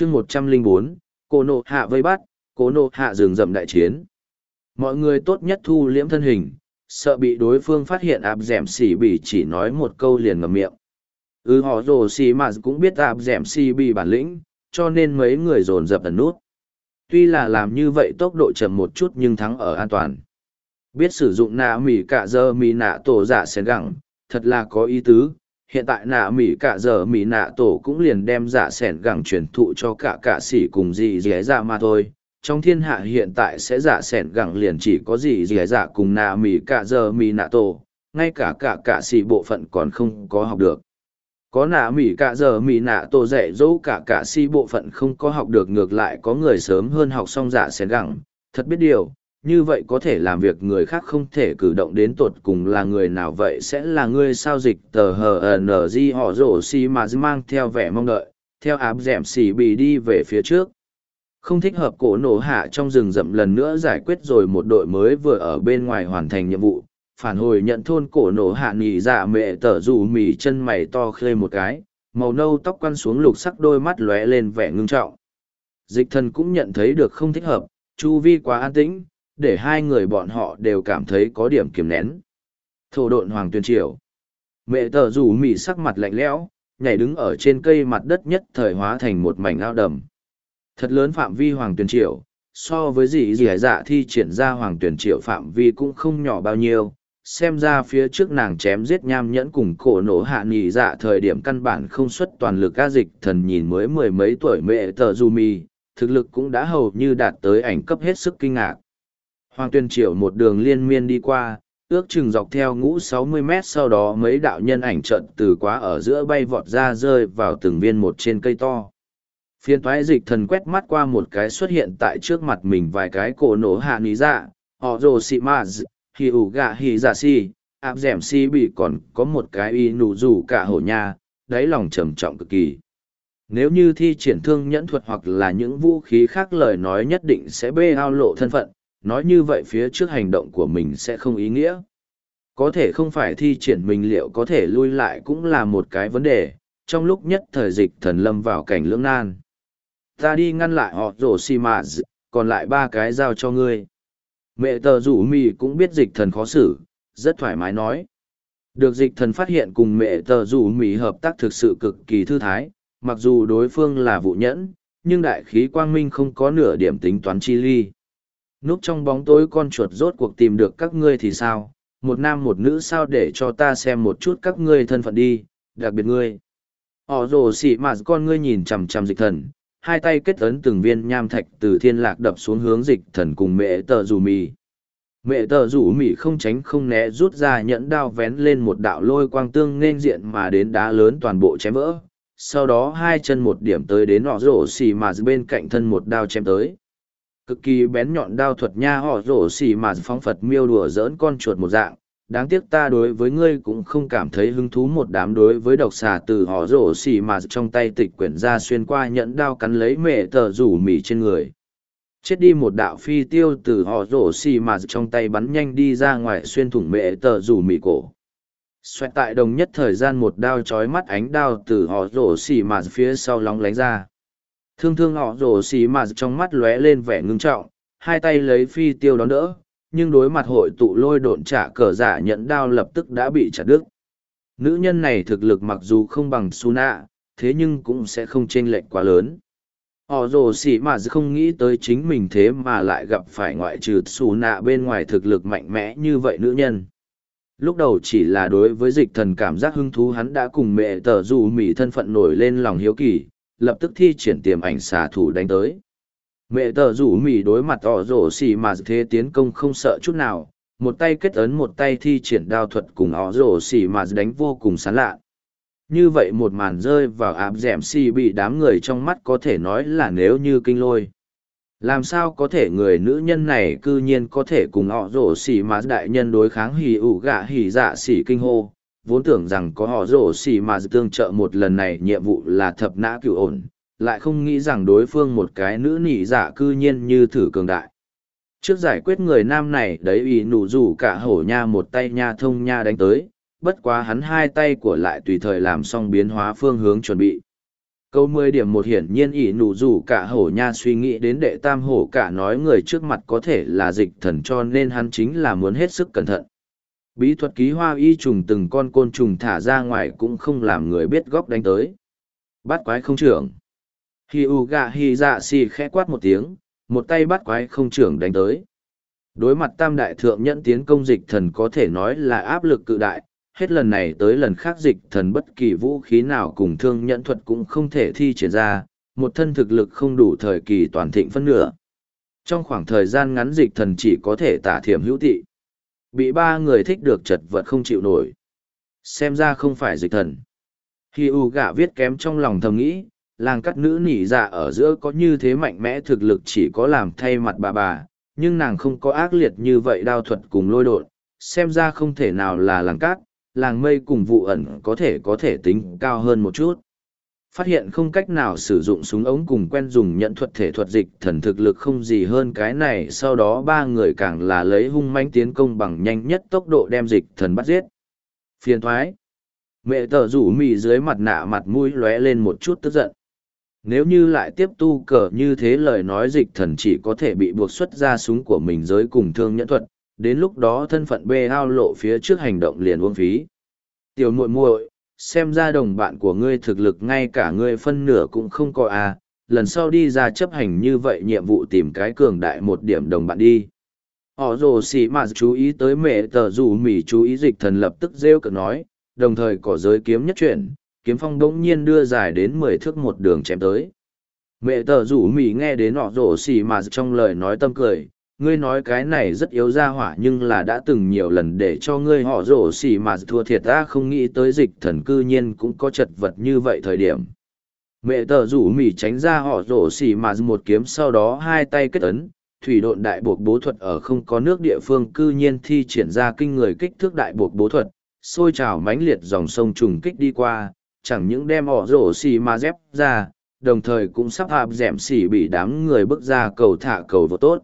chương một trăm linh bốn cô nộ hạ vây bắt cô nộ hạ rừng rậm đại chiến. Mọi người tốt nhất thu liễm thân hình sợ bị đối phương phát hiện áp d ẻ m xì bỉ chỉ nói một câu liền ngầm miệng. Ư ừ, họ rồ xì m cũng biết áp d ẻ m xì bỉ bản lĩnh cho nên mấy người dồn dập ẩn nút. Tuy là làm như vậy tốc độ chậm một chút nhưng thắng ở an toàn. Biết sử dụng nạ mỉ cả giờ mỉ nạ tổ dạ giả xén gẳng thật là có ý tứ hiện tại nạ mỹ cả giờ mỹ nạ tổ cũng liền đem giả sẻn gẳng truyền thụ cho cả cả xỉ cùng gì dì dạ mà thôi. Trong thiên hạ hiện tại sẽ giả sẻn gẳng liền chỉ có gì dì dạ cùng nạ mỹ cả giờ mỹ nạ tổ. Ngay cả cả cả xỉ bộ phận còn không có học được. Có nạ mỹ cả giờ mỹ nạ tổ dạy dỗ cả cả xỉ bộ phận không có học được ngược lại có người sớm hơn học xong giả sẻn gẳng. Thật biết điều như vậy có thể làm việc người khác không thể cử động đến tột cùng là người nào vậy sẽ là ngươi sao dịch tờ hờ ờ nờ di họ rổ xi mà mang theo vẻ mong đợi, theo áp d ẻ m xì bì đi về phía trước. Không thích hợp cổ nổ hạ trong rừng rậm lần nữa giải quyết rồi một đội mới vừa ở bên ngoài hoàn thành nhiệm vụ, phản hồi nhận thôn cổ nổ hạ nghỉ dạ mẹ tở dù mì chân mày to khê một cái, màu nâu tóc quăn xuống lục sắc đôi mắt lóe lên vẻ ngưng trọng. Dịch thần cũng nhận thấy được không thích hợp, chu vi quá an tĩnh để hai người bọn họ đều cảm thấy có điểm kiềm nén. Thổ độn hoàng tuyên triều. Mẹ tờ rủ mỉ sắc mặt lạnh lẽo, nhảy đứng ở trên cây mặt đất nhất thời hóa thành một mảnh ao đầm. Thật lớn phạm vi hoàng tuyên triều, so với gì gì dạ thi triển ra hoàng tuyển triệu phạm vi cũng không nhỏ bao nhiêu. Xem ra phía trước nàng chém giết nham nhẫn cùng cổ nổ hạ nghỉ dạ thời điểm căn bản không xuất toàn lực ca dịch thần nhìn mới mười mấy tuổi mẹ tờ du mi, thực lực cũng đã hầu như đạt tới ảnh cấp hết sức kinh ngạc. Hoàng tuyên triều một đường liên miên đi qua, ước chừng dọc theo ngũ sáu mươi mét sau đó mấy đạo nhân ảnh trận từ quá ở giữa bay vọt ra rơi vào từng viên một trên cây to. Phiên thoái dịch thần quét mắt qua một cái xuất hiện tại trước mặt mình vài cái cổ nổ hạ ní dạ, họ rồ xị ma hì ủ gạ hì giả si, áp dẻm si bị còn có một cái y nụ rủ cả hổ nha, đáy lòng trầm trọng cực kỳ. Nếu như thi triển thương nhẫn thuật hoặc là những vũ khí khác lời nói nhất định sẽ bê ao lộ thân phận, nói như vậy phía trước hành động của mình sẽ không ý nghĩa. Có thể không phải thi triển mình liệu có thể lui lại cũng là một cái vấn đề, trong lúc nhất thời dịch thần lâm vào cảnh lưỡng nan. Ta đi ngăn lại họ rổ xì mà còn lại ba cái giao cho ngươi. Mẹ tờ rủ mì cũng biết dịch thần khó xử, rất thoải mái nói. Được dịch thần phát hiện cùng mẹ tờ rủ mì hợp tác thực sự cực kỳ thư thái, mặc dù đối phương là vụ nhẫn, nhưng đại khí quang minh không có nửa điểm tính toán chi ly. Núp trong bóng tối con chuột rốt cuộc tìm được các ngươi thì sao? Một nam một nữ sao để cho ta xem một chút các ngươi thân phận đi, đặc biệt ngươi. Họ rồ xỉ mạt con ngươi nhìn chằm chằm dịch thần, hai tay kết ấn từng viên nham thạch từ thiên lạc đập xuống hướng dịch thần cùng mẹ tờ rủ mì. Mẹ tờ rủ mì không tránh không né rút ra nhẫn đao vén lên một đạo lôi quang tương nên diện mà đến đá lớn toàn bộ chém vỡ. Sau đó hai chân một điểm tới đến họ rổ xì mà bên cạnh thân một đao chém tới cực kỳ bén nhọn đao thuật nha họ rổ xỉ mà phóng phật miêu đùa dỡn con chuột một dạng. Đáng tiếc ta đối với ngươi cũng không cảm thấy hứng thú một đám đối với độc xà từ họ rổ xỉ mà trong tay tịch quyển ra xuyên qua nhẫn đao cắn lấy mẹ tờ rủ mỉ trên người. Chết đi một đạo phi tiêu từ họ rổ xì mà trong tay bắn nhanh đi ra ngoài xuyên thủng mẹ tờ rủ mỉ cổ. Xoẹt tại đồng nhất thời gian một đao trói mắt ánh đao từ họ rổ xì mà phía sau lóng lánh ra. Thương thương họ rổ xì mà trong mắt lóe lên vẻ ngưng trọng, hai tay lấy phi tiêu đón đỡ, nhưng đối mặt hội tụ lôi độn trả cờ giả nhận đao lập tức đã bị chặt đứt. Nữ nhân này thực lực mặc dù không bằng Suna, thế nhưng cũng sẽ không chênh lệch quá lớn. Họ rồ xỉ mà không nghĩ tới chính mình thế mà lại gặp phải ngoại trừ Suna bên ngoài thực lực mạnh mẽ như vậy nữ nhân. Lúc đầu chỉ là đối với dịch thần cảm giác hứng thú hắn đã cùng mẹ tờ dù mỉ thân phận nổi lên lòng hiếu kỳ, lập tức thi triển tiềm ảnh xà thủ đánh tới. Mẹ tờ rủ mì đối mặt ỏ rổ xì mà thế tiến công không sợ chút nào, một tay kết ấn một tay thi triển đao thuật cùng ỏ rổ xì mà đánh vô cùng sán lạ. Như vậy một màn rơi vào áp dẻm xì bị đám người trong mắt có thể nói là nếu như kinh lôi. Làm sao có thể người nữ nhân này c ư nhiên có thể cùng ỏ rổ xì mà đại nhân đối kháng hì ủ gạ hì dạ xì kinh hô? Vốn tưởng rằng có họ rổ xì mà tương trợ một lần này nhiệm vụ là thập nã cựu ổn, lại không nghĩ rằng đối phương một cái nữ nỉ giả cư nhiên như thử cường đại. Trước giải quyết người nam này đấy ý nụ rủ cả hổ nha một tay nha thông nha đánh tới, bất quá hắn hai tay của lại tùy thời làm xong biến hóa phương hướng chuẩn bị. Câu mười điểm một hiển nhiên ỷ nụ rủ cả hổ nha suy nghĩ đến đệ tam hổ cả nói người trước mặt có thể là dịch thần cho nên hắn chính là muốn hết sức cẩn thận. Bí thuật ký hoa y trùng từng con côn trùng thả ra ngoài cũng không làm người biết góc đánh tới. Bắt quái không trưởng. Hi u gạ hi dạ xì khẽ quát một tiếng, một tay bắt quái không trưởng đánh tới. Đối mặt tam đại thượng nhẫn tiến công dịch thần có thể nói là áp lực cự đại, hết lần này tới lần khác dịch thần bất kỳ vũ khí nào cùng thương nhẫn thuật cũng không thể thi triển ra, một thân thực lực không đủ thời kỳ toàn thịnh phân nửa. Trong khoảng thời gian ngắn dịch thần chỉ có thể tả thiểm hữu thị. Bị ba người thích được chật vật không chịu nổi. Xem ra không phải dịch thần. Hi U gạ viết kém trong lòng thầm nghĩ, làng cắt nữ nỉ dạ ở giữa có như thế mạnh mẽ thực lực chỉ có làm thay mặt bà bà, nhưng nàng không có ác liệt như vậy đao thuật cùng lôi đột, xem ra không thể nào là làng cát, làng mây cùng vụ ẩn có thể có thể tính cao hơn một chút. Phát hiện không cách nào sử dụng súng ống cùng quen dùng nhận thuật thể thuật dịch thần thực lực không gì hơn cái này sau đó ba người càng là lấy hung manh tiến công bằng nhanh nhất tốc độ đem dịch thần bắt giết. Phiền thoái. Mẹ tờ rủ mì dưới mặt nạ mặt mũi lóe lên một chút tức giận. Nếu như lại tiếp tu cờ như thế lời nói dịch thần chỉ có thể bị buộc xuất ra súng của mình giới cùng thương nhẫn thuật, đến lúc đó thân phận bê ao lộ phía trước hành động liền uống phí. Tiểu muội muội, xem ra đồng bạn của ngươi thực lực ngay cả ngươi phân nửa cũng không có à, lần sau đi ra chấp hành như vậy nhiệm vụ tìm cái cường đại một điểm đồng bạn đi. Họ rồ xì mà chú ý tới mẹ tờ rủ mỉ chú ý dịch thần lập tức rêu cực nói, đồng thời có giới kiếm nhất chuyển, kiếm phong đống nhiên đưa dài đến mười thước một đường chém tới. Mẹ tờ rủ mỉ nghe đến họ rồ xì mà trong lời nói tâm cười, ngươi nói cái này rất yếu ra hỏa nhưng là đã từng nhiều lần để cho ngươi họ rổ xì mà thua thiệt ta không nghĩ tới dịch thần cư nhiên cũng có chật vật như vậy thời điểm. Mẹ tờ rủ mỉ tránh ra họ rổ xì mà một kiếm sau đó hai tay kết ấn, thủy độn đại buộc bố thuật ở không có nước địa phương cư nhiên thi triển ra kinh người kích thước đại buộc bố thuật, xôi trào mãnh liệt dòng sông trùng kích đi qua, chẳng những đem họ rổ xì mà dép ra, đồng thời cũng sắp hạp dẻm xỉ bị đám người bước ra cầu thả cầu vô tốt.